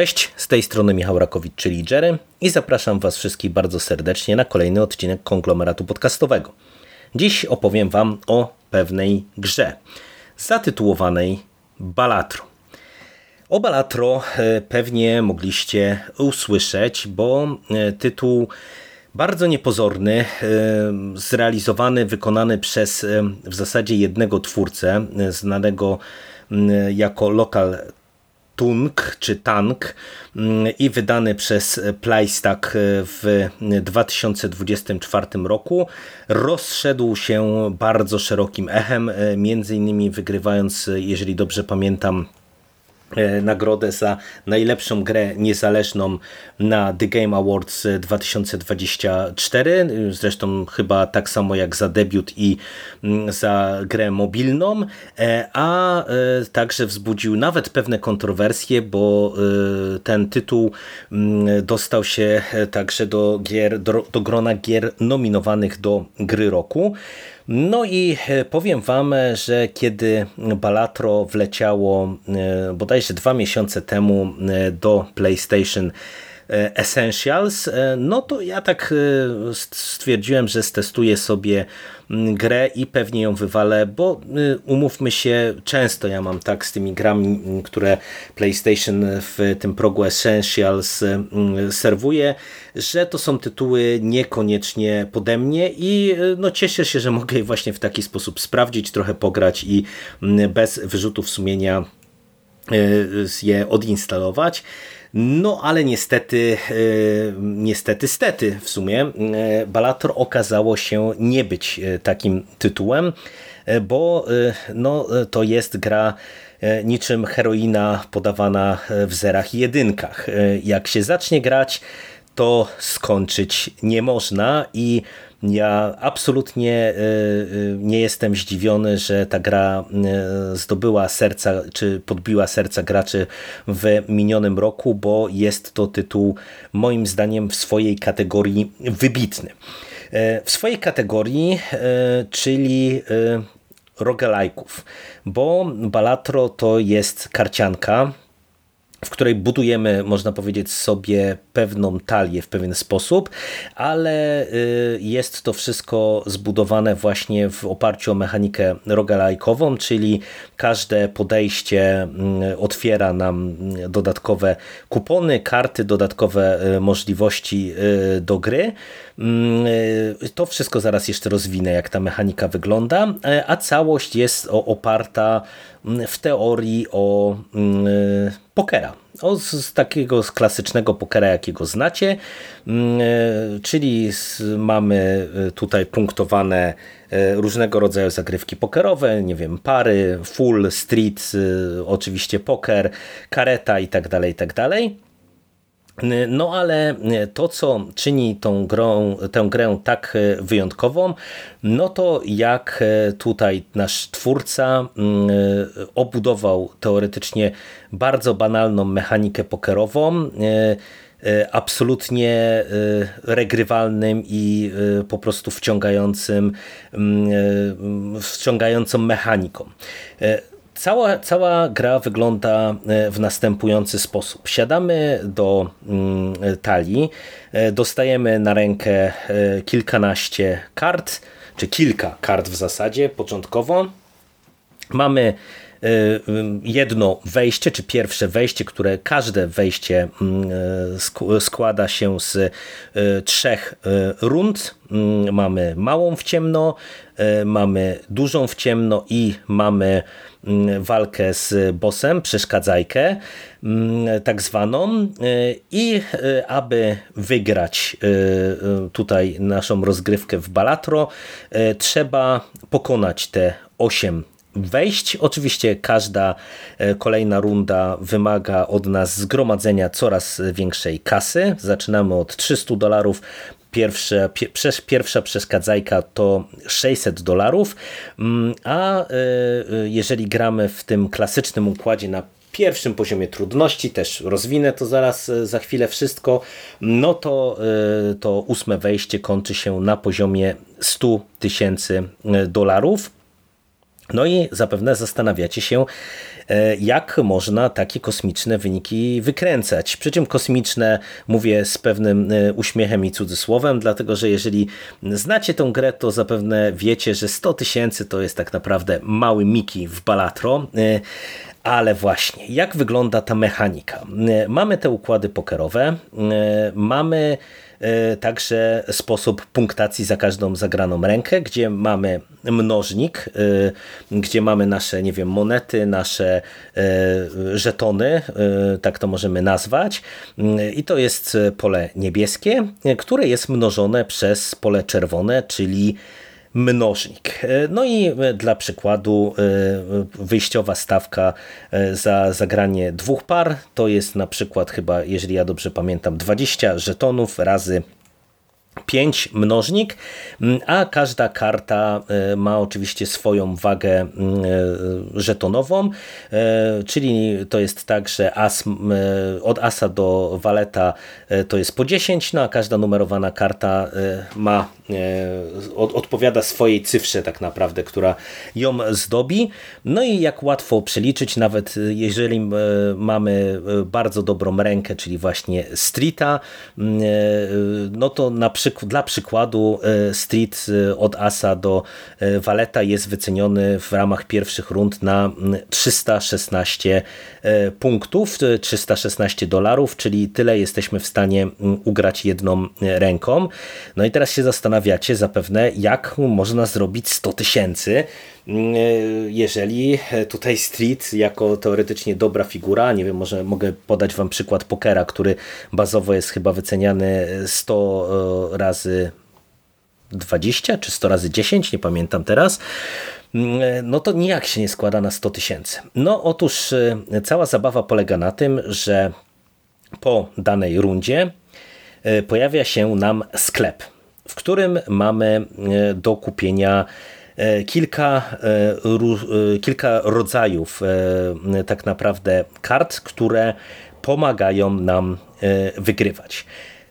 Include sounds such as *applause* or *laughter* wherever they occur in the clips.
Cześć, z tej strony Michał Rakowicz, czyli Jerry i zapraszam Was wszystkich bardzo serdecznie na kolejny odcinek konglomeratu podcastowego. Dziś opowiem Wam o pewnej grze zatytułowanej Balatro. O Balatro e, pewnie mogliście usłyszeć, bo e, tytuł bardzo niepozorny, e, zrealizowany, wykonany przez w zasadzie jednego twórcę, znanego jako Local Tung czy Tank mm, i wydany przez Playstack w 2024 roku rozszedł się bardzo szerokim echem, e, między innymi wygrywając, jeżeli dobrze pamiętam, E, nagrodę za najlepszą grę niezależną na The Game Awards 2024. Zresztą chyba tak samo jak za debiut i mm, za grę mobilną, e, a e, także wzbudził nawet pewne kontrowersje, bo ten tytuł mm, dostał się także do, gier, do, grona gier nominowanych do gry roku. No i e, powiem Wam, że kiedy Balatro wleciało e, dwa miesiące temu e, do PlayStation E, Essentials, e, no to ja tak stwierdziłem, że stestuję sobie mm, grę i pewnie ją wywalę, bo umówmy się, często ja mam tak z tymi grami, mm, które PlayStation w tym progu Essentials mm, serwuje, że to są tytuły niekoniecznie pode mnie i no cieszę się, że mogę je właśnie w taki sposób sprawdzić, trochę pograć i bez wyrzutów sumienia je odinstalować. No ale niestety, e, niestety, stety w sumie e, Balator okazało się nie być takim tytułem, bo no, to jest gra niczym heroina podawana w zerach i jedynkach. Jak się zacznie grać, to skończyć nie można i ja absolutnie e, e, nie jestem zdziwiony, że ta gra e, zdobyła serca, czy podbiła serca graczy w minionym roku, bo jest to tytuł moim zdaniem w swojej kategorii wybitny. W swojej kategorii, czyli rogelajków, bo Balatro to jest karcianka, w której budujemy, można powiedzieć, sobie pewną talię w pewien sposób, ale y, jest to wszystko zbudowane właśnie w oparciu o mechanikę rogalajkową, czyli każde podejście mm, otwiera nam dodatkowe kupony, karty, dodatkowe y, możliwości y, do gry. Mm, to wszystko zaraz jeszcze rozwinę, jak ta mechanika wygląda, a całość jest oparta w teorii o pokera. O, z takiego z klasycznego pokera, jakiego znacie, mm, e, czyli mamy e, tutaj punktowane e, różnego rodzaju zagrywki pokerowe, nie wiem, pary, full, street, oczywiście poker, kareta i tak dalej, i tak dalej. No ale to, co czyni tą grą, tę grę tak wyjątkową, no to jak tutaj nasz twórca mm, obudował teoretycznie bardzo banalną mechanikę pokerową, absolutnie regrywalnym i po prostu wciągającym, mm, wciągającą mechaniką. Cała, cała gra wygląda e, w następujący sposób. Siadamy do mm, talii, e, dostajemy na rękę e, kilkanaście kart, czy kilka kart w zasadzie początkowo. Mamy jedno wejście, czy pierwsze wejście, które każde wejście mm, składa się z trzech rund. Mm, mamy małą w ciemno, mamy dużą w ciemno i mamy Mm, walkę z bossem, przeszkadzajkę tak zwaną y, i y, aby wygrać y, tutaj naszą rozgrywkę w Balatro trzeba pokonać te 8 wejść. Oczywiście każda kolejna runda wymaga od nas zgromadzenia coraz większej kasy. Zaczynamy od 300 dolarów, Pierwsze, pierwsza przeszkadzajka to 600 dolarów, mm, a e, e, jeżeli gramy w tym klasycznym układzie na pierwszym poziomie trudności, też rozwinę to zaraz e, za chwilę wszystko, no to, to ósme wejście kończy się na poziomie 100 tysięcy dolarów. No i zapewne zastanawiacie się, jak można takie kosmiczne wyniki wykręcać. Przy czym kosmiczne mówię z pewnym uśmiechem i cudzysłowem, dlatego że jeżeli znacie tą grę, to zapewne wiecie, że 100 tysięcy to jest tak naprawdę mały Miki w Balatro. Ale właśnie, jak wygląda ta mechanika? Mamy te układy pokerowe, mamy e, także sposób punktacji za każdą zagraną rękę, gdzie mamy mnożnik, e, gdzie mamy nasze, nie wiem, monety, nasze e, żetony, tak to możemy nazwać. I to jest pole niebieskie, które jest mnożone przez pole czerwone, czyli mnożnik. E, no i e, dla przykładu e, wyjściowa stawka za zagranie dwóch par. To jest na przykład chyba, jeżeli ja dobrze pamiętam, 20 żetonów razy 5 mnożnik, mm, a każda karta ma oczywiście swoją wagę mm, żetonową, czyli to jest tak, że as, od asa do waleta to jest po 10, no a każda numerowana karta ma, odpowiada swojej cyfrze tak naprawdę, która ją zdobi. No i jak łatwo przeliczyć, nawet jeżeli mamy bardzo dobrą rękę, czyli właśnie streeta, mm, no to na przykład dla przykładu e, Street e, od Asa do e, Valeta jest wyceniony w ramach pierwszych rund na 316 punktów, 316 dolarów, czyli tyle jesteśmy w stanie ugrać jedną ręką. No i teraz się zastanawiacie zapewne, jak można zrobić 100 tysięcy, jeżeli tutaj Street jako teoretycznie dobra figura, nie wiem, może mogę podać wam przykład pokera, który bazowo jest chyba wyceniany 100 razy 20 czy 100 razy 10, nie pamiętam teraz, no to nijak się nie składa na 100 tysięcy. No otóż e, cała zabawa polega na tym, że po danej rundzie e, pojawia się nam sklep, w którym mamy e, do kupienia kilka, kilka rodzajów tak naprawdę kart, które pomagają nam wygrywać.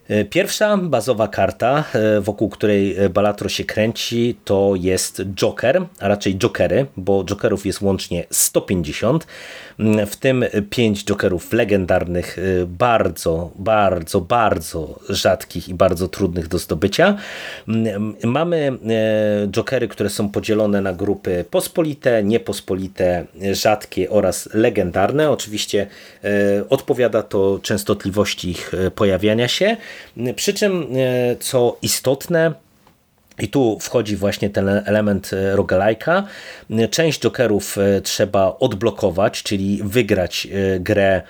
E, pierwsza bazowa karta, e, wokół której e, Balatro się kręci, to jest Joker, a raczej Jokery, bo Jokerów jest łącznie 150, mm, w tym 5 Jokerów legendarnych, bardzo, bardzo, bardzo rzadkich i bardzo trudnych do zdobycia. Mm, mamy Jokery, które są podzielone na grupy pospolite, niepospolite, rzadkie oraz legendarne. Oczywiście odpowiada to częstotliwości ich pojawiania się. Przy czym, e, co istotne, i tu wchodzi właśnie ten element e, rogalajka. Część jokerów e, trzeba odblokować, czyli wygrać grę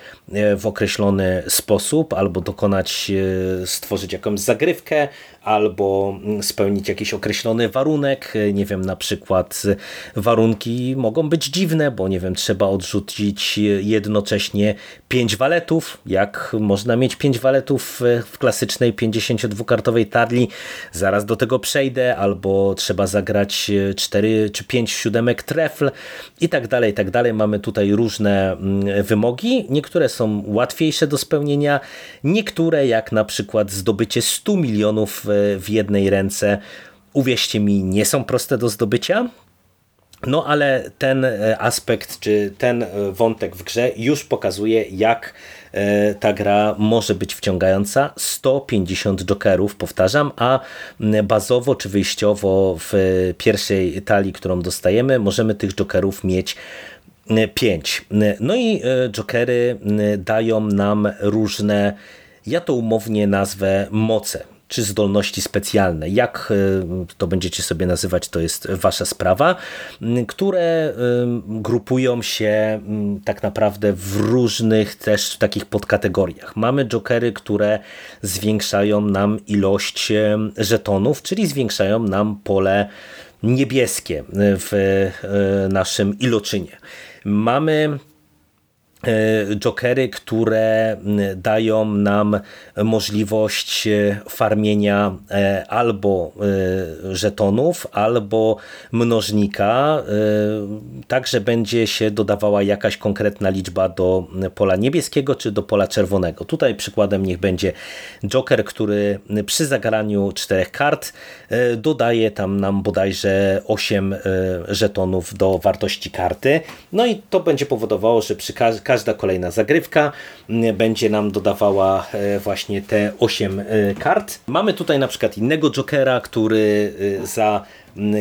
w określony sposób, albo dokonać, stworzyć jakąś zagrywkę, albo spełnić jakiś określony warunek. Nie wiem, na przykład warunki mogą być dziwne, bo nie wiem, trzeba odrzucić jednocześnie 5 waletów. Jak można mieć 5 waletów w klasycznej 52-kartowej tarli? Zaraz do tego przejdę, albo trzeba zagrać 4 czy 5 siódemek trefl i tak dalej, i tak dalej. Mamy tutaj różne mm, wymogi. Niektóre są łatwiejsze do spełnienia, niektóre jak na przykład zdobycie 100 milionów w jednej ręce, uwierzcie mi, nie są proste do zdobycia. No ale ten e, aspekt, czy ten e, wątek w grze już pokazuje, jak e, ta gra może być wciągająca. 150 jokerów, powtarzam, a bazowo czy wyjściowo w pierwszej talii, którą dostajemy, możemy tych jokerów mieć 5. No i jokery dają nam różne, ja to umownie nazwę moce czy zdolności specjalne. Jak e, to będziecie sobie nazywać, to jest wasza sprawa, które e, grupują się tak naprawdę w różnych też takich podkategoriach. Mamy jokery, które zwiększają nam ilość e, żetonów, czyli zwiększają nam pole niebieskie w naszym iloczynie. Mamy jokery, które dają nam możliwość e, farmienia e, albo żetonów, albo mnożnika, także będzie się dodawała jakaś konkretna liczba do pola niebieskiego czy do pola czerwonego. Tutaj przykładem niech będzie joker, który przy zagraniu czterech kart dodaje tam nam bodajże 8 żetonów do wartości karty. No i to będzie powodowało, że przy każdym każda kolejna zagrywka będzie nam dodawała e, właśnie te 8 e, kart. Mamy tutaj na przykład innego Jokera, który e, za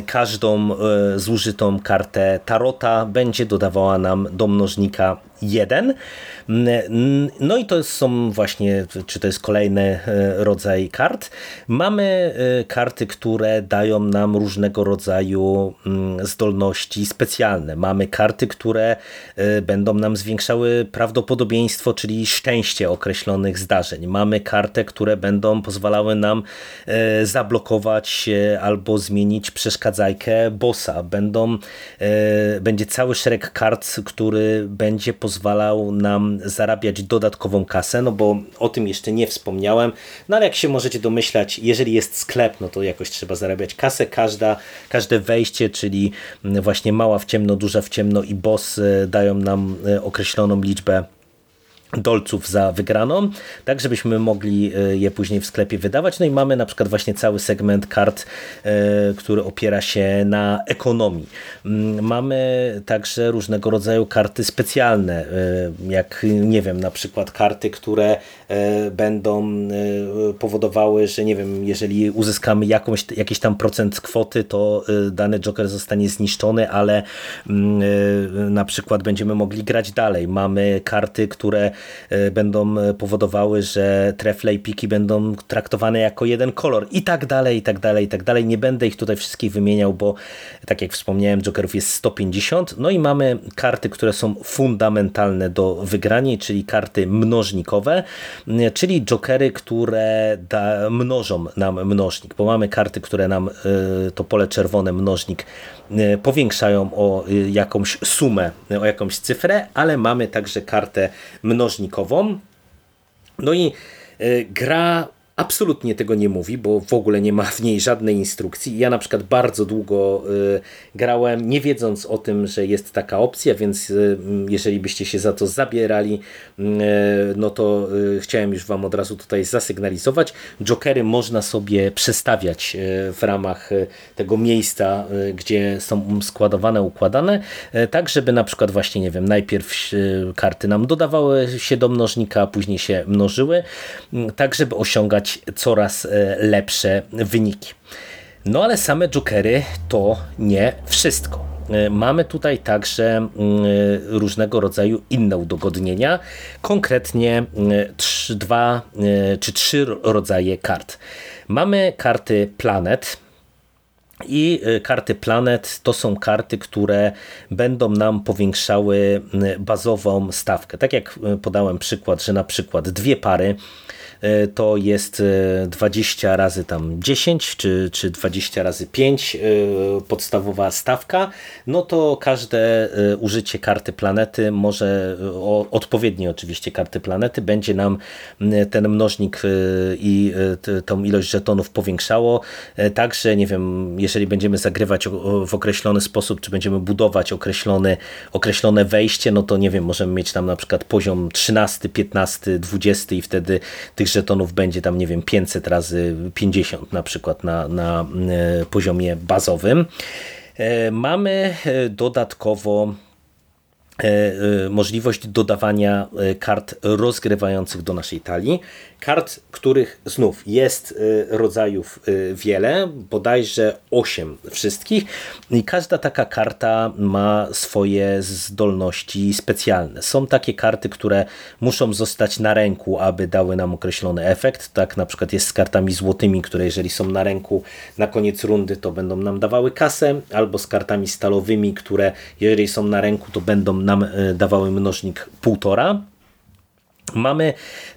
każdą zużytą kartę Tarota będzie dodawała nam do mnożnika 1. No i to są właśnie, czy to jest kolejny e, rodzaj kart. Mamy e, karty, które dają nam różnego rodzaju mm, zdolności specjalne. Mamy karty, które e, będą nam zwiększały prawdopodobieństwo, czyli szczęście określonych zdarzeń. Mamy karty, które będą pozwalały nam zablokować albo zmienić przeszkadzajkę bossa. Będą, będzie cały szereg kart, który będzie pozwalał nam zarabiać dodatkową kasę, no bo o tym jeszcze nie wspomniałem, no ale jak się możecie domyślać, jeżeli jest sklep, no to jakoś trzeba zarabiać kasę, Każda, każde wejście, czyli właśnie mała w ciemno, duża w ciemno i boss e, dają nam e, określoną liczbę dolców za wygraną, tak żebyśmy mogli e, je później w sklepie wydawać. No i mamy na przykład właśnie cały segment kart, e, który opiera się na ekonomii. Mm, mamy także różnego rodzaju karty specjalne, e, jak nie wiem, na przykład karty, które będą powodowały, że nie wiem, jeżeli uzyskamy jakąś, jakiś tam procent kwoty, to dany Joker zostanie zniszczony, ale mm, na przykład będziemy mogli grać dalej. Mamy karty, które będą e, powodowały, że trefle i piki będą traktowane jako jeden kolor i tak dalej, i tak dalej, i tak dalej. Nie będę ich tutaj wszystkich wymieniał, bo tak jak wspomniałem, Jokerów jest 150. No i mamy karty, które są fundamentalne do wygrania, czyli karty mnożnikowe, czyli Jokery, które da, mnożą nam mnożnik, bo mamy karty, które nam to pole czerwone mnożnik powiększają o jakąś sumę, o jakąś cyfrę, ale mamy także kartę mnożnik mnożnikową. No i e, gra absolutnie tego nie mówi, bo w ogóle nie ma w niej żadnej instrukcji. Ja na przykład bardzo długo y, grałem, nie wiedząc o tym, że jest taka opcja, więc y, jeżeli byście się za to zabierali, y, no to chciałem już Wam od razu tutaj zasygnalizować. Jokery można sobie przestawiać w ramach tego miejsca, gdzie są składowane, układane, tak żeby na przykład właśnie, nie wiem, najpierw karty nam dodawały się do mnożnika, a później się mnożyły, tak żeby osiągać coraz e, lepsze wyniki. No ale same jokery to nie wszystko. E, mamy tutaj także mm, różnego rodzaju inne udogodnienia, konkretnie dwa e, czy trzy rodzaje kart. Mamy karty planet, i karty Planet to są karty, które będą nam powiększały bazową stawkę. Tak jak podałem przykład, że na przykład dwie pary E, to jest 20 e, razy tam 10 czy, czy 20 razy 5 e, podstawowa stawka, no to każde użycie karty planety może, odpowiednie oczywiście karty planety, będzie nam ten mnożnik i tą ilość żetonów powiększało. Także, nie wiem, jeżeli będziemy zagrywać w określony sposób, czy będziemy budować określone, określone wejście, no to nie wiem, możemy mieć tam na przykład poziom 13, 15, 20 i wtedy tych tych żetonów będzie tam, nie wiem, 500 razy 50 na przykład na, na e, poziomie bazowym. E, mamy e, dodatkowo możliwość dodawania kart rozgrywających do naszej talii. Kart, których znów jest rodzajów wiele, bodajże 8 wszystkich i każda taka karta ma swoje zdolności specjalne. Są takie karty, które muszą zostać na ręku, aby dały nam określony efekt. Tak na przykład jest z kartami złotymi, które jeżeli są na ręku na koniec rundy, to będą nam dawały kasę, albo z kartami stalowymi, które jeżeli są na ręku, to będą nam y, dawały mnożnik półtora. Mamy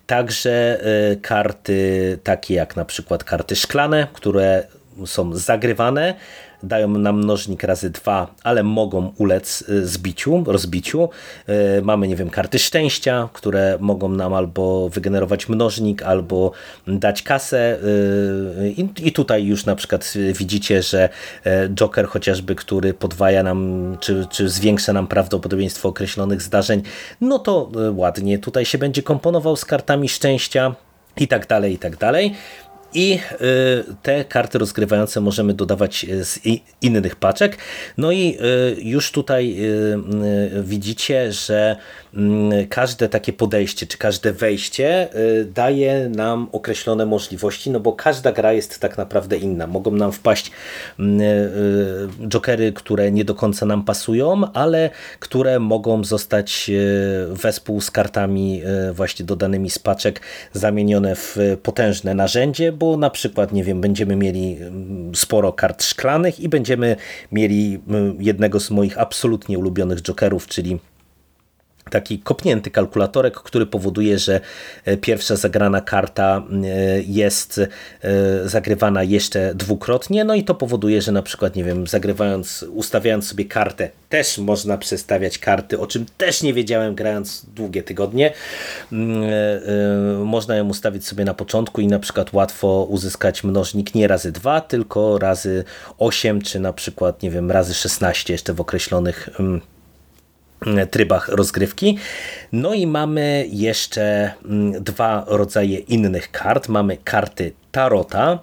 także e, karty takie jak na przykład karty szklane, które są zagrywane, dają nam mnożnik razy dwa, ale mogą ulec y, zbiciu, rozbiciu. Y, mamy, nie wiem, karty szczęścia, które mogą nam albo wygenerować mnożnik, albo dać kasę. Y, I tutaj już na przykład widzicie, że Joker chociażby, który podwaja nam, czy, czy zwiększa nam prawdopodobieństwo określonych zdarzeń, no to ładnie tutaj się będzie komponował z kartami szczęścia i tak dalej, i tak dalej. I y, te karty rozgrywające możemy dodawać z innych paczek. No i y, już tutaj y, widzicie, że mm, każde takie podejście, czy każde wejście daje nam określone możliwości, no bo każda gra jest tak naprawdę inna. Mogą nam wpaść mm, jokery, które nie do końca nam pasują, ale które mogą zostać wespół z kartami właśnie dodanymi z paczek zamienione w potężne narzędzie, bo na przykład, nie wiem, będziemy mieli mm, sporo kart szklanych i będziemy mieli mm, jednego z moich absolutnie ulubionych jokerów, czyli taki kopnięty kalkulatorek, który powoduje, że e, pierwsza zagrana karta e, jest e, zagrywana jeszcze dwukrotnie, no i to powoduje, że na przykład, nie wiem, zagrywając, ustawiając sobie kartę, też można przestawiać karty, o czym też nie wiedziałem grając długie tygodnie. Mm, można ją ustawić sobie na początku i na przykład łatwo uzyskać mnożnik nie razy 2, tylko razy 8, czy na przykład, nie wiem, razy 16 jeszcze w określonych mm, trybach rozgrywki. No i mamy jeszcze mm, dwa rodzaje innych kart. Mamy karty Tarota.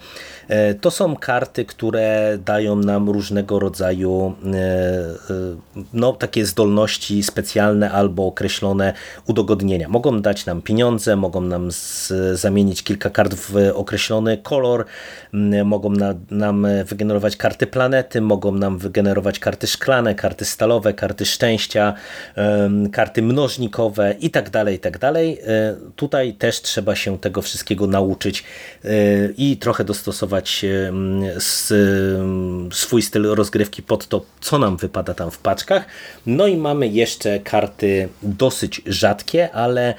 E, to są karty, które dają nam różnego rodzaju e, e, no, takie zdolności specjalne albo określone udogodnienia. Mogą dać nam pieniądze, mogą nam z, zamienić kilka kart w określony kolor, mogą na, nam wygenerować karty planety, mogą nam wygenerować karty szklane, karty stalowe, karty szczęścia, karty mnożnikowe i tak dalej, i tak dalej. Tutaj też trzeba się tego wszystkiego nauczyć i trochę dostosować swój styl rozgrywki pod to, co nam wypada tam w paczkach. No i mamy jeszcze karty dosyć rzadkie, ale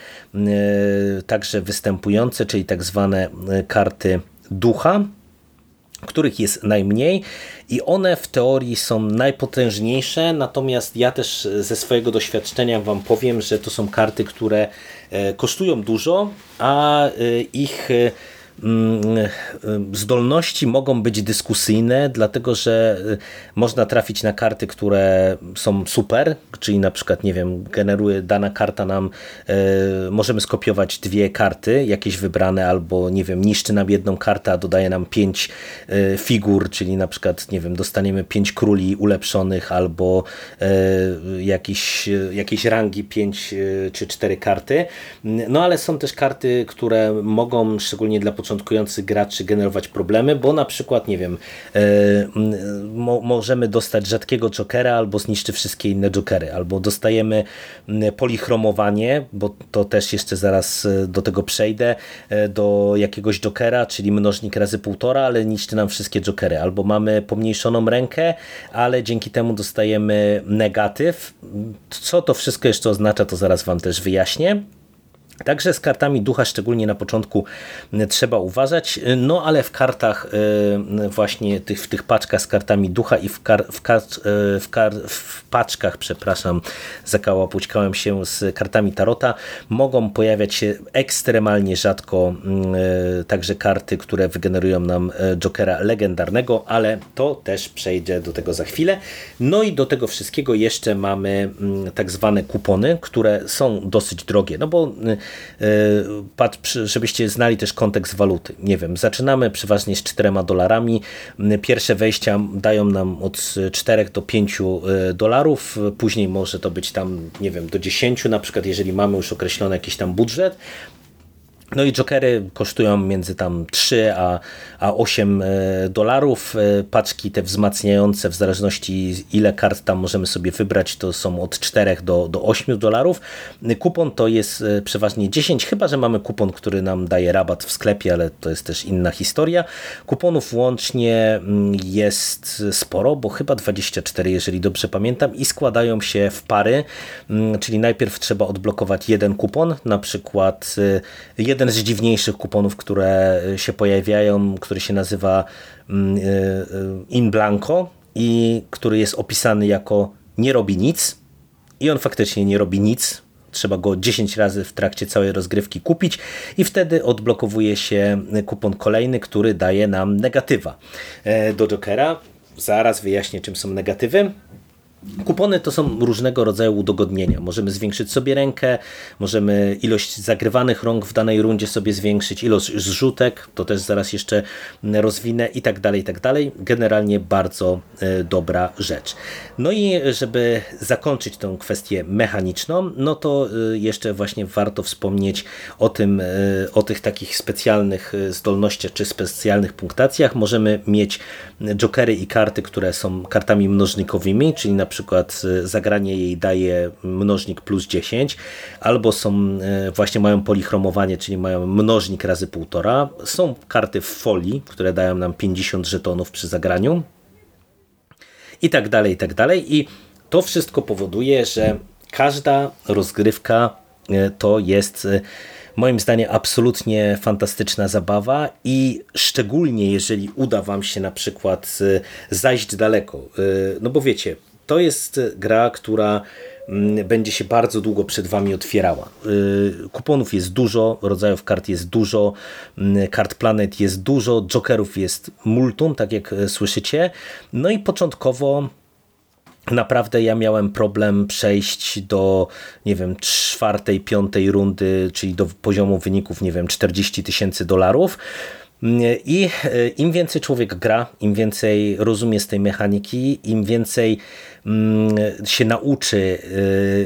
także występujące, czyli tak zwane karty ducha, których jest najmniej i one w teorii są najpotężniejsze, natomiast ja też ze swojego doświadczenia Wam powiem, że to są karty, które e, kosztują dużo, a e, ich e, zdolności mogą być dyskusyjne, dlatego że y, można trafić na karty, które są super, czyli na przykład, nie wiem, generuje dana karta nam, y, możemy skopiować dwie karty, jakieś wybrane, albo nie wiem, niszczy nam jedną kartę, a dodaje nam pięć figur, czyli na przykład, nie wiem, dostaniemy pięć króli ulepszonych, albo jakieś, jakieś rangi pięć czy cztery karty. No ale są też karty, które mogą, szczególnie dla początku początkujący graczy generować problemy, bo na przykład, nie wiem, e, mo możemy dostać rzadkiego jokera albo zniszczy wszystkie inne jokery, albo dostajemy polichromowanie, bo to też jeszcze zaraz e, do tego przejdę, e, do jakiegoś jokera, czyli mnożnik razy półtora, ale niszczy nam wszystkie jokery, albo mamy pomniejszoną rękę, ale dzięki temu dostajemy negatyw. Co to wszystko jeszcze oznacza, to zaraz Wam też wyjaśnię. Także z kartami ducha, szczególnie na początku, trzeba uważać, no ale w kartach, e, właśnie tych, w tych paczkach z kartami ducha i w, kar, w, kar, e, w, kar, w paczkach, przepraszam, zakałapućkałem się z kartami tarota, mogą pojawiać się ekstremalnie rzadko e, także karty, które wygenerują nam Jokera legendarnego, ale to też przejdzie do tego za chwilę. No i do tego wszystkiego jeszcze mamy tak zwane kupony, które są dosyć drogie, no bo E, żebyście znali też kontekst waluty. Nie wiem, zaczynamy przeważnie z 4 dolarami. Pierwsze wejścia dają nam od 4 do 5 e, dolarów, później może to być tam, nie wiem, do 10 na przykład, jeżeli mamy już określony jakiś tam budżet. No i jokery kosztują między tam 3 a, a 8 e, dolarów. E, paczki te wzmacniające, w zależności ile kart tam możemy sobie wybrać, to są od 4 do, do 8 dolarów. Kupon to jest e, przeważnie 10, chyba że mamy kupon, który nam daje rabat w sklepie, ale to jest też inna historia. Kuponów łącznie mm, jest sporo, bo chyba 24, jeżeli dobrze pamiętam, i składają się w pary, mm, czyli najpierw trzeba odblokować jeden kupon, na przykład jeden jeden z dziwniejszych kuponów, które się pojawiają, który się nazywa mm, In Blanco i który jest opisany jako nie robi nic i on faktycznie nie robi nic, trzeba go 10 razy w trakcie całej rozgrywki kupić i wtedy odblokowuje się kupon kolejny, który daje nam negatywa e, do Jokera. Zaraz wyjaśnię czym są negatywy. Kupony to są różnego rodzaju udogodnienia. Możemy zwiększyć sobie rękę, możemy ilość zagrywanych rąk w danej rundzie sobie zwiększyć, ilość zrzutek, to też zaraz jeszcze rozwinę i tak dalej, i tak dalej. Generalnie bardzo e, dobra rzecz. No i żeby zakończyć tę kwestię mechaniczną, no to e, jeszcze właśnie warto wspomnieć o tym, e, o tych takich specjalnych zdolnościach czy specjalnych punktacjach. Możemy mieć jokery i karty, które są kartami mnożnikowymi, czyli na przykład e, zagranie jej daje mnożnik plus 10, albo są e, właśnie mają polichromowanie, czyli mają mnożnik razy półtora. Są karty w folii, które dają nam 50 żetonów przy zagraniu i tak dalej, i tak dalej. I to wszystko powoduje, że każda rozgrywka e, to jest moim zdaniem absolutnie fantastyczna zabawa i szczególnie jeżeli uda Wam się na przykład zajść daleko. No bo wiecie, to jest gra, która mm, będzie się bardzo długo przed Wami otwierała. Y, kuponów jest dużo, rodzajów kart jest dużo, mm, kart planet jest dużo, jokerów jest multum, tak jak e, słyszycie. No i początkowo naprawdę ja miałem problem przejść do, nie wiem, czwartej, piątej rundy, czyli do poziomu wyników, nie wiem, 40 tysięcy dolarów. I e, im więcej człowiek gra, im więcej rozumie z tej mechaniki, im więcej mm, się nauczy, e,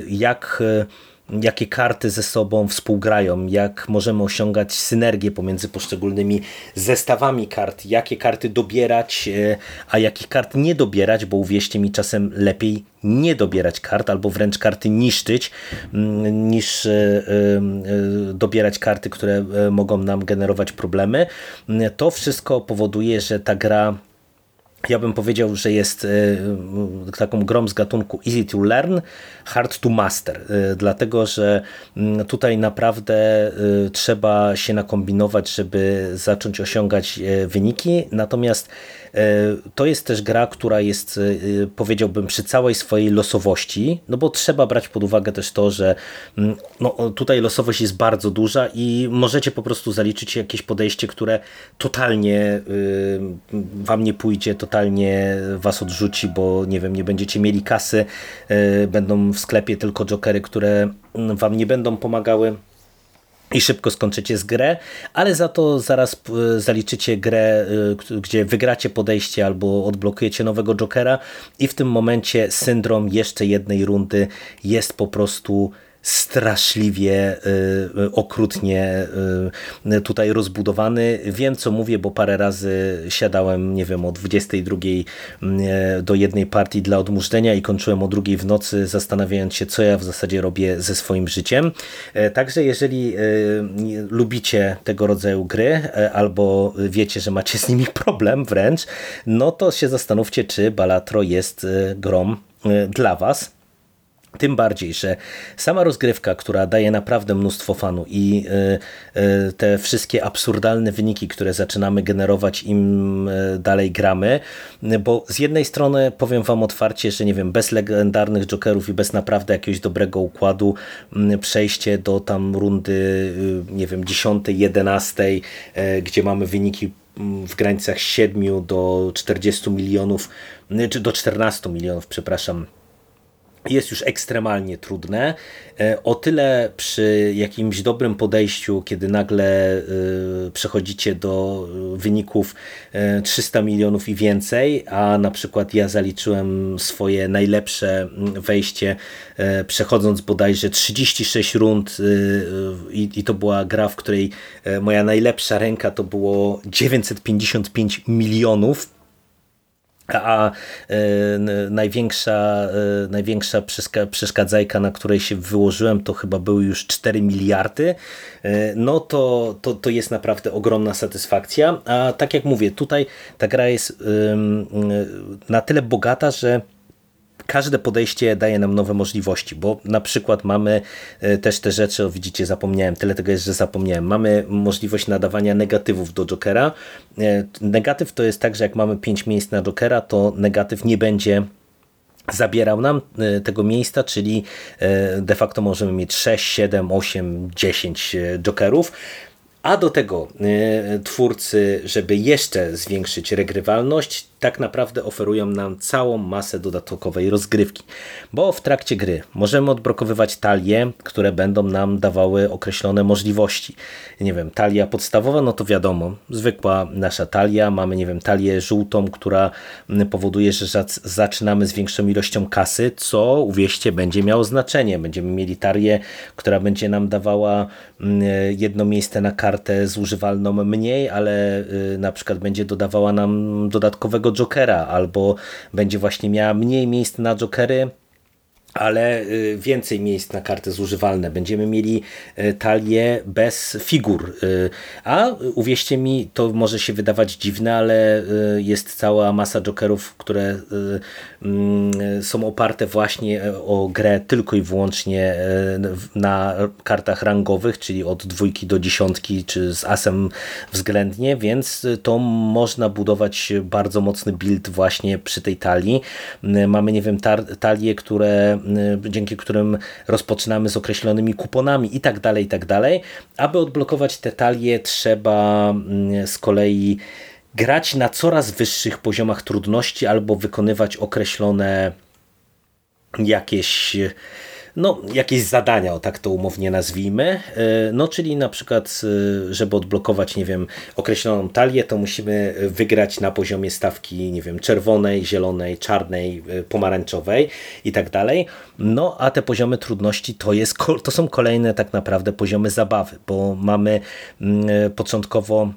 jak e, jakie karty ze sobą współgrają, jak możemy osiągać synergię pomiędzy poszczególnymi zestawami kart, jakie karty dobierać, e, a jakich kart nie dobierać, bo uwierzcie mi, czasem lepiej nie dobierać kart, albo wręcz karty niszczyć, mm, niż e, e, dobierać karty, które mogą nam generować problemy. To wszystko powoduje, że ta gra ja bym powiedział, że jest e, taką grą z gatunku easy to learn, hard to master, e, dlatego że mm, tutaj naprawdę e, trzeba się nakombinować, żeby zacząć osiągać wyniki, natomiast to jest też gra, która jest powiedziałbym przy całej swojej losowości, no bo trzeba brać pod uwagę też to, że mm, no, tutaj losowość jest bardzo duża i możecie po prostu zaliczyć jakieś podejście, które totalnie wam nie pójdzie, totalnie was odrzuci, bo nie wiem, nie będziecie mieli kasy, e, będą w sklepie tylko jokery, które wam nie będą pomagały i szybko skończycie z grę, ale za to zaraz e, zaliczycie grę, e, gdzie wygracie podejście albo odblokujecie nowego Jokera i w tym momencie syndrom jeszcze jednej rundy jest po prostu straszliwie y, y, okrutnie y, tutaj rozbudowany. Wiem co mówię, bo parę razy siadałem, nie wiem, o 22 do jednej partii dla odmurzenia i kończyłem o drugiej w nocy, zastanawiając się, co ja w zasadzie robię ze swoim życiem. E, także jeżeli lubicie tego rodzaju gry, e, albo wiecie, że macie z nimi problem wręcz, no to się zastanówcie, czy Balatro jest grom dla Was. Tym bardziej, że sama rozgrywka, która daje naprawdę mnóstwo fanu i y, y, te wszystkie absurdalne wyniki, które zaczynamy generować im y, dalej gramy, bo z jednej strony powiem wam otwarcie, że nie wiem, bez legendarnych jokerów i bez naprawdę jakiegoś dobrego układu przejście do tam rundy, nie wiem, 10, 11, gdzie mamy wyniki w granicach 7 do 40 milionów, czy do 14 milionów, przepraszam, jest już ekstremalnie trudne. E, o tyle przy jakimś dobrym podejściu, kiedy nagle e, przechodzicie do e, wyników 300 milionów i więcej, a na przykład ja zaliczyłem swoje najlepsze wejście przechodząc bodajże 36 rund i to była gra, w której moja najlepsza ręka to było 955 milionów a e, największa, e, największa przeszkadzajka, na której się wyłożyłem, to chyba były już 4 miliardy, e, no to, to, to jest naprawdę ogromna satysfakcja. A tak jak mówię, tutaj ta gra jest na tyle bogata, że każde podejście daje nam nowe możliwości, bo na przykład mamy też te rzeczy, o widzicie, zapomniałem, tyle tego jest, że zapomniałem. Mamy możliwość nadawania negatywów do Jokera. Negatyw to jest tak, że jak mamy 5 miejsc na Jokera, to negatyw nie będzie zabierał nam tego miejsca, czyli de facto możemy mieć 6, 7, 8, 10 Jokerów. A do tego twórcy, żeby jeszcze zwiększyć regrywalność, tak naprawdę oferują nam całą masę dodatkowej rozgrywki. Bo w trakcie gry możemy odblokowywać talie, które będą nam dawały określone możliwości. Nie wiem, talia podstawowa, no to wiadomo, zwykła nasza talia, mamy, nie wiem, talię żółtą, która powoduje, że zaczynamy z większą ilością kasy, co uwierzcie będzie miało znaczenie. Będziemy mieli talię, która będzie nam dawała jedno miejsce na kartę zużywalną mniej, ale y, na przykład będzie dodawała nam dodatkowego Jokera, albo będzie właśnie miała mniej miejsc na Jokery, ale y, więcej miejsc na karty zużywalne. Będziemy mieli y, talię bez figur. Y, a uwierzcie mi, to może się wydawać dziwne, ale jest cała masa jokerów, które mm, są oparte właśnie o grę tylko i wyłącznie na kartach rangowych, czyli od dwójki do dziesiątki, czy z asem względnie, więc to można budować bardzo mocny build właśnie przy tej talii. Mamy, nie wiem, talie, które dzięki którym rozpoczynamy z określonymi kuponami i tak dalej, i tak dalej. Aby odblokować te talie trzeba mm, z kolei grać na coraz wyższych poziomach trudności albo wykonywać określone jakieś no, jakieś zadania, o tak to umownie nazwijmy. E, no, czyli na przykład, e, żeby odblokować, nie wiem, określoną talię, to musimy wygrać na poziomie stawki, nie wiem, czerwonej, zielonej, czarnej, e, pomarańczowej i tak dalej. No, a te poziomy trudności to, jest, to są kolejne tak naprawdę poziomy zabawy, bo mamy mm, początkowo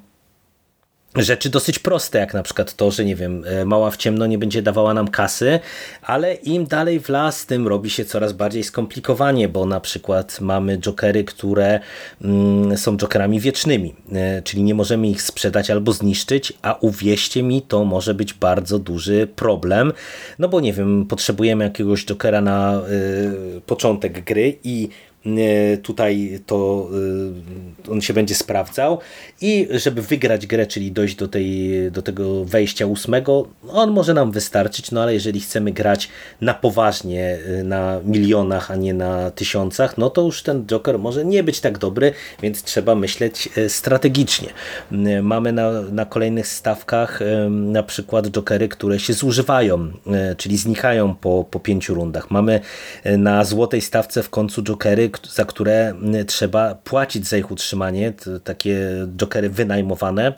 rzeczy dosyć proste, jak na przykład to, że nie wiem, e, mała w ciemno nie będzie dawała nam kasy, ale im dalej w las, tym robi się coraz bardziej skomplikowanie, bo na przykład mamy jokery, które mm, są jokerami wiecznymi, e, czyli nie możemy ich sprzedać albo zniszczyć, a uwierzcie mi, to może być bardzo duży problem, no bo nie wiem, potrzebujemy jakiegoś jokera na y, początek gry i E, tutaj to e, on się będzie sprawdzał i żeby wygrać grę, czyli dojść do, tej, do tego wejścia ósmego, on może nam wystarczyć, no ale jeżeli chcemy grać na poważnie, e, na milionach, a nie na tysiącach, no to już ten Joker może nie być tak dobry, więc trzeba myśleć strategicznie. Mamy na, na kolejnych stawkach na przykład Jokery, które się zużywają, czyli znikają po, po pięciu rundach. Mamy na złotej stawce w końcu Jokery, za które trzeba płacić za ich utrzymanie, takie jokery wynajmowane.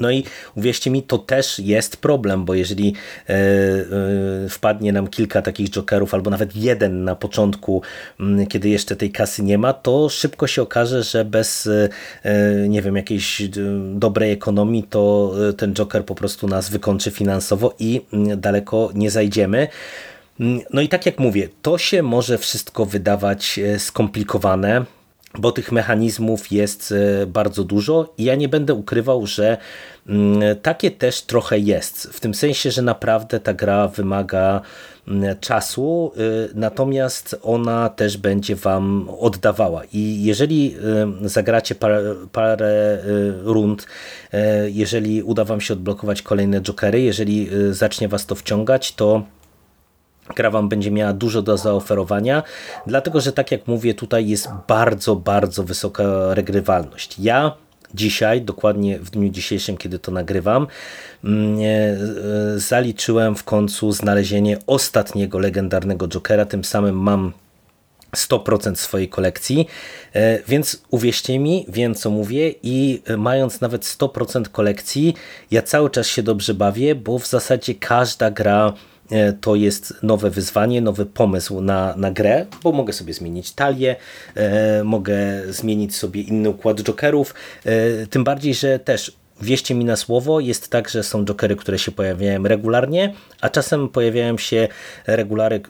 No i uwierzcie mi, to też jest problem, bo jeżeli e, e, wpadnie nam kilka takich jokerów, albo nawet jeden na początku, kiedy jeszcze tej kasy nie ma, to szybko się okaże, że bez e, nie wiem, jakiejś dobrej ekonomii, to ten joker po prostu nas wykończy finansowo i daleko nie zajdziemy. Mm, no i tak jak mówię, to się może wszystko wydawać e, skomplikowane, bo tych mechanizmów jest e, bardzo dużo i ja nie będę ukrywał, że mm, takie też trochę jest. W tym sensie, że naprawdę ta gra wymaga mm, czasu, e, natomiast ona też będzie Wam oddawała. I jeżeli zagracie parę, parę rund, jeżeli uda Wam się odblokować kolejne jokery, jeżeli zacznie Was to wciągać, to gra Wam będzie miała dużo do zaoferowania, dlatego że tak jak mówię, tutaj jest bardzo, bardzo wysoka regrywalność. Ja dzisiaj, dokładnie w dniu dzisiejszym, kiedy to nagrywam, mm, e, zaliczyłem w końcu znalezienie ostatniego legendarnego Jokera, tym samym mam 100% swojej kolekcji, e, więc uwierzcie mi, wiem co mówię i mając nawet 100% kolekcji, ja cały czas się dobrze bawię, bo w zasadzie każda gra E, to jest nowe wyzwanie, nowy pomysł na, na grę, bo mogę sobie zmienić talię, e, mogę zmienić sobie inny układ jokerów, e, tym bardziej, że też wieście mi na słowo, jest tak, że są jokery, które się pojawiają regularnie, a czasem pojawiają się regulary,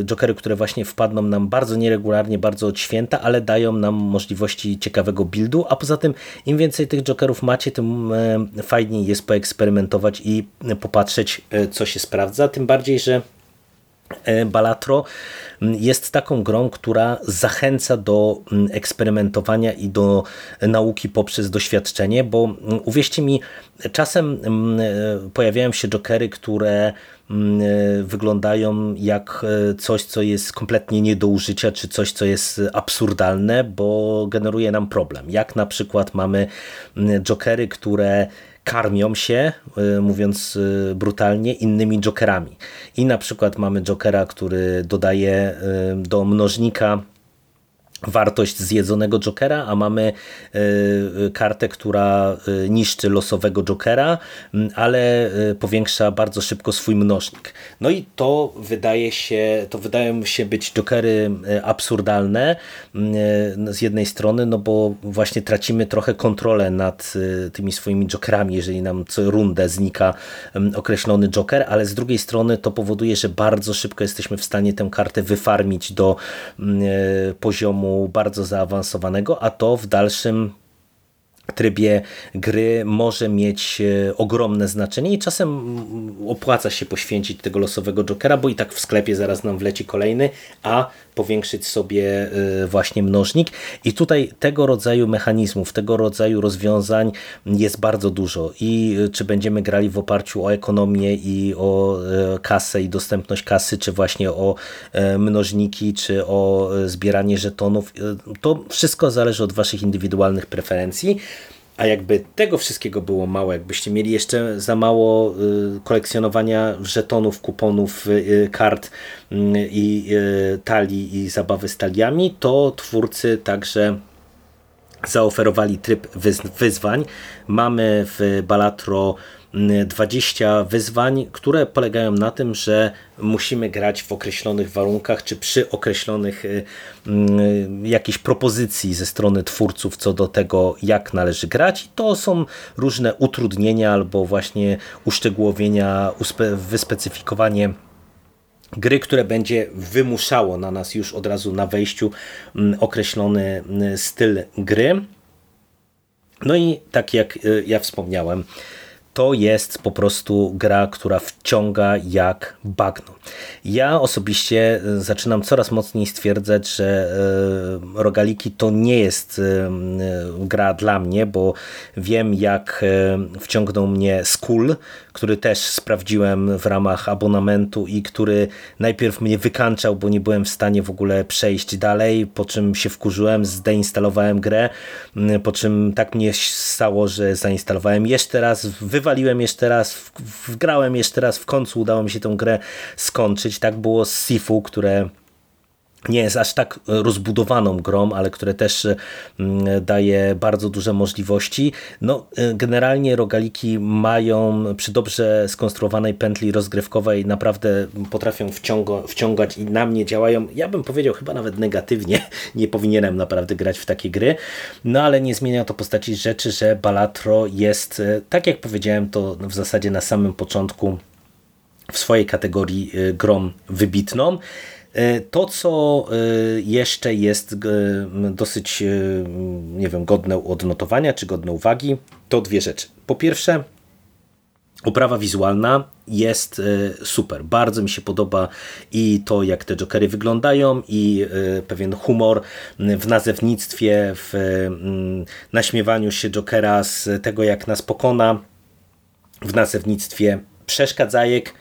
y, jokery, które właśnie wpadną nam bardzo nieregularnie, bardzo od święta, ale dają nam możliwości ciekawego buildu, a poza tym im więcej tych jokerów macie, tym e, fajniej jest poeksperymentować i popatrzeć, e, co się sprawdza, tym bardziej, że Balatro jest taką grą, która zachęca do eksperymentowania i do nauki poprzez doświadczenie, bo uwierzcie mi, czasem pojawiają się jokery, które wyglądają jak coś, co jest kompletnie nie do użycia, czy coś, co jest absurdalne, bo generuje nam problem. Jak na przykład mamy jokery, które karmią się, y, mówiąc y, brutalnie, innymi jokerami. I na przykład mamy jokera, który dodaje y, do mnożnika wartość zjedzonego Jokera, a mamy e, kartę, która e, niszczy losowego Jokera, ale e, powiększa bardzo szybko swój mnożnik. No i to wydaje się, to wydają się być Jokery absurdalne z jednej strony, no bo właśnie tracimy trochę kontrolę nad tymi swoimi Jokerami, jeżeli nam co rundę znika określony Joker, ale z drugiej strony to powoduje, że bardzo szybko jesteśmy w stanie tę kartę wyfarmić do poziomu bardzo zaawansowanego, a to w dalszym trybie gry może mieć e, ogromne znaczenie i czasem opłaca się poświęcić tego losowego Jokera, bo i tak w sklepie zaraz nam wleci kolejny, a powiększyć sobie e, właśnie mnożnik i tutaj tego rodzaju mechanizmów, tego rodzaju rozwiązań jest bardzo dużo i e, czy będziemy grali w oparciu o ekonomię i o kasę i dostępność kasy, czy właśnie o mnożniki, czy o zbieranie żetonów, to wszystko zależy od waszych indywidualnych preferencji. A jakby tego wszystkiego było mało, jakbyście mieli jeszcze za mało y, kolekcjonowania żetonów, kuponów, y, kart mm, i y, talii i zabawy z taliami, to twórcy także zaoferowali tryb wyzwań. Mamy w Balatro 20 wyzwań, które polegają na tym, że musimy grać w określonych warunkach, czy przy określonych y, y, jakiejś propozycji ze strony twórców co do tego, jak należy grać. I to są różne utrudnienia albo właśnie uszczegółowienia, wyspecyfikowanie gry, które będzie wymuszało na nas już od razu na wejściu określony styl gry. No i tak jak y, ja wspomniałem, to jest po prostu gra, która wciąga jak bagno. Ja osobiście e, zaczynam coraz mocniej stwierdzać, że e, rogaliki to nie jest e, gra dla mnie, bo wiem jak wciągnął mnie Skull, który też sprawdziłem w ramach abonamentu i który najpierw mnie wykańczał, bo nie byłem w stanie w ogóle przejść dalej, po czym się wkurzyłem, zdeinstalowałem grę, po czym tak mnie stało, że zainstalowałem jeszcze raz, wywaliłem jeszcze raz, wgrałem jeszcze raz, w końcu udało mi się tę grę skończyć. Tak było z Sifu, które nie jest aż tak rozbudowaną grą, ale które też mm, daje bardzo duże możliwości. No, y, generalnie rogaliki mają przy dobrze skonstruowanej pętli rozgrywkowej naprawdę potrafią wciągać i na mnie działają, ja bym powiedział chyba nawet negatywnie, *laughs* nie powinienem naprawdę grać w takie gry, no ale nie zmienia to postaci rzeczy, że Balatro jest, tak jak powiedziałem to w zasadzie na samym początku w swojej kategorii grom wybitną. E, to, co e, jeszcze jest e, dosyć, nie wiem, godne odnotowania czy godne uwagi, to dwie rzeczy. Po pierwsze, Oprawa wizualna jest super. Bardzo mi się podoba i to, jak te jokery wyglądają, i pewien humor w nazewnictwie, w naśmiewaniu się jokera z tego, jak nas pokona, w nazewnictwie przeszkadzajek,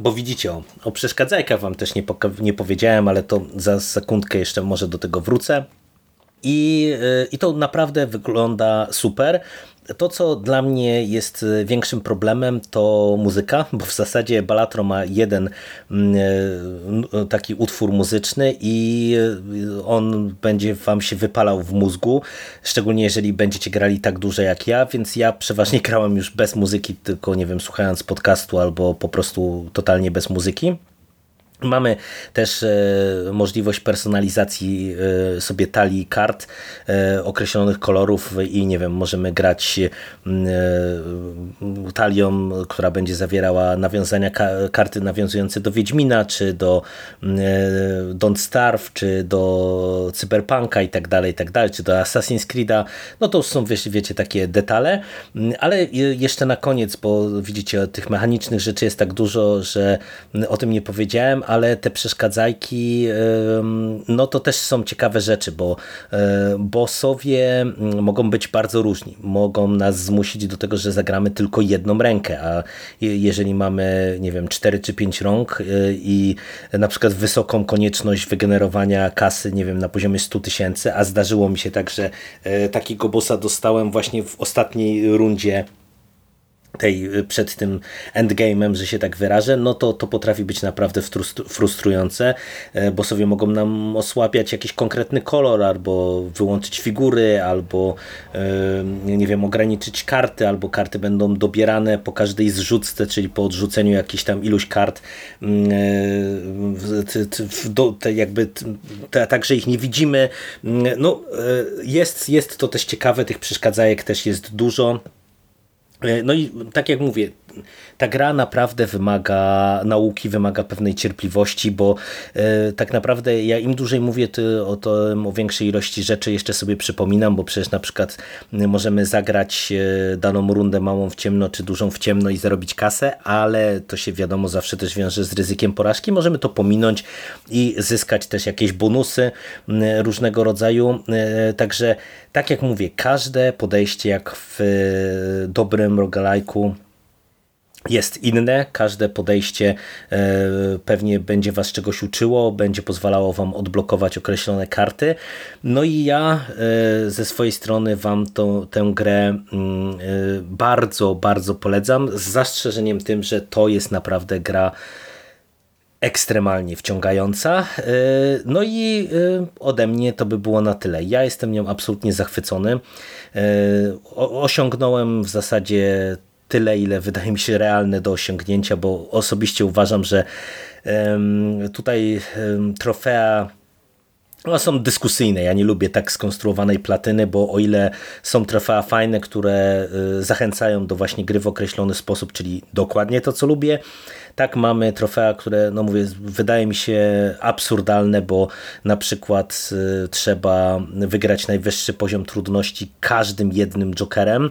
bo widzicie, o, o przeszkadzajkach wam też nie, nie powiedziałem, ale to za sekundkę jeszcze może do tego wrócę. I, y, I to naprawdę wygląda super. To, co dla mnie jest większym problemem, to muzyka, *laughs* bo w zasadzie Balatro ma jeden mm, e, taki utwór muzyczny i on będzie wam się wypalał w mózgu, szczególnie jeżeli będziecie grali tak dużo jak ja, więc ja przeważnie *laughs* grałem już bez muzyki, tylko nie wiem, słuchając podcastu albo po prostu totalnie bez muzyki. Mamy też e, możliwość personalizacji e, sobie talii kart e, określonych kolorów i nie wiem, możemy grać talią, która będzie zawierała nawiązania karty nawiązujące do Wiedźmina, czy do Don't Starve, czy do Cyberpunka i tak dalej, tak dalej, czy do Assassin's Creed'a. No to są, wiecie, takie detale, ale jeszcze na koniec, bo widzicie, tych mechanicznych rzeczy jest tak dużo, że o tym nie powiedziałem, ale te przeszkadzajki, no to też są ciekawe rzeczy, bo bossowie mm, mogą być bardzo różni. Mogą nas zmusić do tego, że zagramy tylko jedną rękę, a jeżeli mamy, nie wiem, 4 czy 5 rąk i na przykład wysoką konieczność wygenerowania kasy, nie wiem, na poziomie 100 tysięcy, a zdarzyło mi się tak, że takiego bossa dostałem właśnie w ostatniej rundzie tej y, przed tym endgame'em, że się tak wyrażę, no to to potrafi być naprawdę frustrujące, e, bo sobie mogą nam osłabiać jakiś konkretny kolor, albo wyłączyć figury, albo nie wiem, ograniczyć karty, albo karty będą dobierane po każdej zrzutce, czyli po odrzuceniu jakiejś tam iluś kart, mm, e, jakby tak, że ich nie widzimy. Mm, no, e, jest, jest to też ciekawe, tych przeszkadzajek też jest dużo. E, no i tak jak mówię, ta gra naprawdę wymaga nauki, wymaga pewnej cierpliwości, bo e, tak naprawdę ja im dłużej mówię to, o, to, o większej ilości rzeczy jeszcze sobie przypominam, bo przecież na przykład możemy zagrać e, daną rundę małą w ciemno, czy dużą w ciemno i zarobić kasę, ale to się wiadomo zawsze też wiąże z ryzykiem porażki. Możemy to pominąć i zyskać też jakieś bonusy różnego rodzaju. Także tak jak mówię, każde podejście jak w dobrym roguelike'u jest inne, każde podejście e, pewnie będzie Was czegoś uczyło, będzie pozwalało Wam odblokować określone karty. No i ja e, ze swojej strony Wam to, tę grę mm, e, bardzo, bardzo polecam, z zastrzeżeniem tym, że to jest naprawdę gra ekstremalnie wciągająca. No i ode mnie to by było na tyle. Ja jestem nią absolutnie zachwycony. Osiągnąłem w zasadzie tyle, ile wydaje mi się realne do osiągnięcia, bo osobiście uważam, że tutaj trofea no, są dyskusyjne. Ja nie lubię tak skonstruowanej platyny, bo o ile są trofea fajne, które y, zachęcają do właśnie gry w określony sposób, czyli dokładnie to, co lubię, tak mamy trofea, które, no mówię, wydaje mi się absurdalne, bo na przykład y, trzeba wygrać najwyższy poziom trudności każdym jednym jokerem,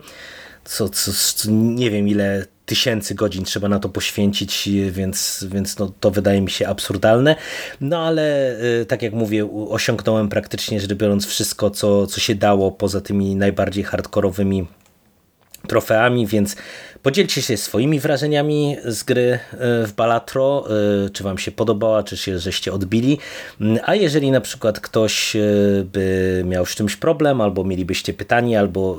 co, co, co nie wiem ile tysięcy godzin trzeba na to poświęcić, więc, więc no, to wydaje mi się absurdalne. No ale y, tak jak mówię, osiągnąłem praktycznie rzecz biorąc wszystko, co, co się dało poza tymi najbardziej hardkorowymi trofeami, więc Podzielcie się swoimi wrażeniami z gry e, w Balatro, e, czy Wam się podobała, czy się żeście odbili. Mm, a jeżeli na przykład ktoś e, by miał z czymś problem, albo mielibyście pytanie, albo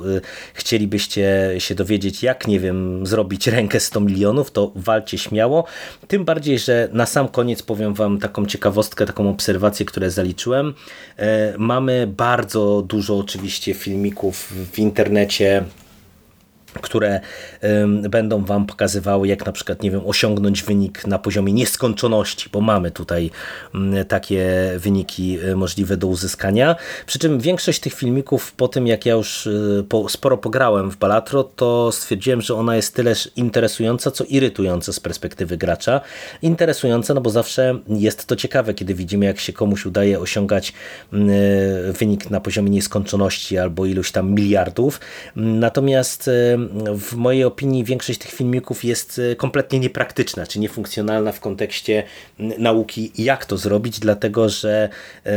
chcielibyście się dowiedzieć, jak, nie wiem, zrobić rękę 100 milionów, to walcie śmiało. Tym bardziej, że na sam koniec powiem Wam taką ciekawostkę, taką obserwację, które zaliczyłem. Mamy bardzo dużo oczywiście filmików w internecie, które będą Wam pokazywały, jak na przykład, nie wiem, osiągnąć wynik na poziomie nieskończoności, bo mamy tutaj takie wyniki e, możliwe do uzyskania. Przy czym większość tych filmików, po tym jak ja już e, sporo pograłem w Balatro, to stwierdziłem, że ona jest tyleż interesująca, co irytująca z perspektywy gracza. Interesująca, no bo zawsze jest to ciekawe, kiedy widzimy, jak się komuś udaje osiągać e, wynik na poziomie nieskończoności albo iluś tam miliardów. Natomiast w mojej opinii większość tych filmików jest e, kompletnie niepraktyczna, czy niefunkcjonalna w kontekście nauki, jak to zrobić, dlatego że e,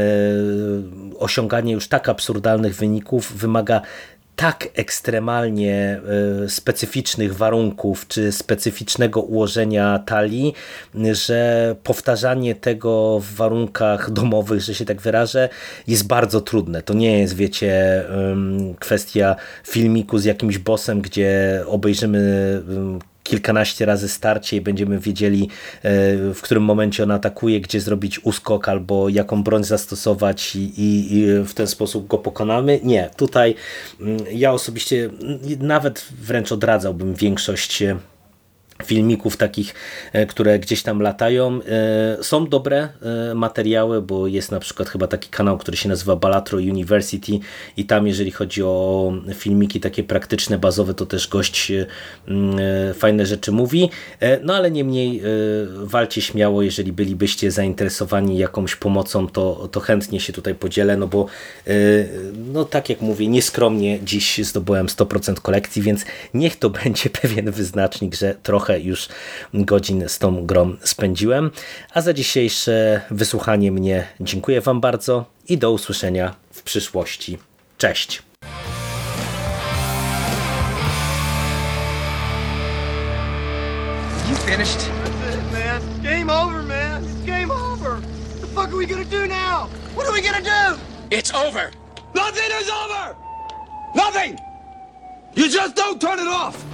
osiąganie już tak absurdalnych wyników wymaga tak ekstremalnie e, specyficznych warunków czy specyficznego ułożenia talii, że powtarzanie tego w warunkach domowych, że się tak wyrażę, jest bardzo trudne. To nie jest, wiecie, kwestia filmiku z jakimś bossem, gdzie obejrzymy kilkanaście razy starcie i będziemy wiedzieli e, w którym momencie on atakuje, gdzie zrobić uskok albo jaką broń zastosować i, i, w ten sposób go pokonamy. Nie, tutaj mm, ja osobiście nawet wręcz odradzałbym większość filmików takich, e, które gdzieś tam latają. E, są dobre e, materiały, bo jest na przykład chyba taki kanał, który się nazywa Balatro University i tam jeżeli chodzi o filmiki takie praktyczne, bazowe, to też gość fajne rzeczy mówi. No ale niemniej walcie śmiało, jeżeli bylibyście zainteresowani jakąś pomocą, to, to chętnie się tutaj podzielę, no bo no tak jak mówię, nieskromnie dziś zdobyłem 100% kolekcji, więc niech to *laughs* będzie pewien wyznacznik, że trochę trochę już godzin z tą grą spędziłem. A za dzisiejsze wysłuchanie mnie dziękuję Wam bardzo i do usłyszenia w przyszłości. Cześć! You finished? That's it, man. Game over, man. It's game over. What the fuck are we gonna do now? What are we gonna do? It's over. Nothing is over! Nothing! You just don't turn it off!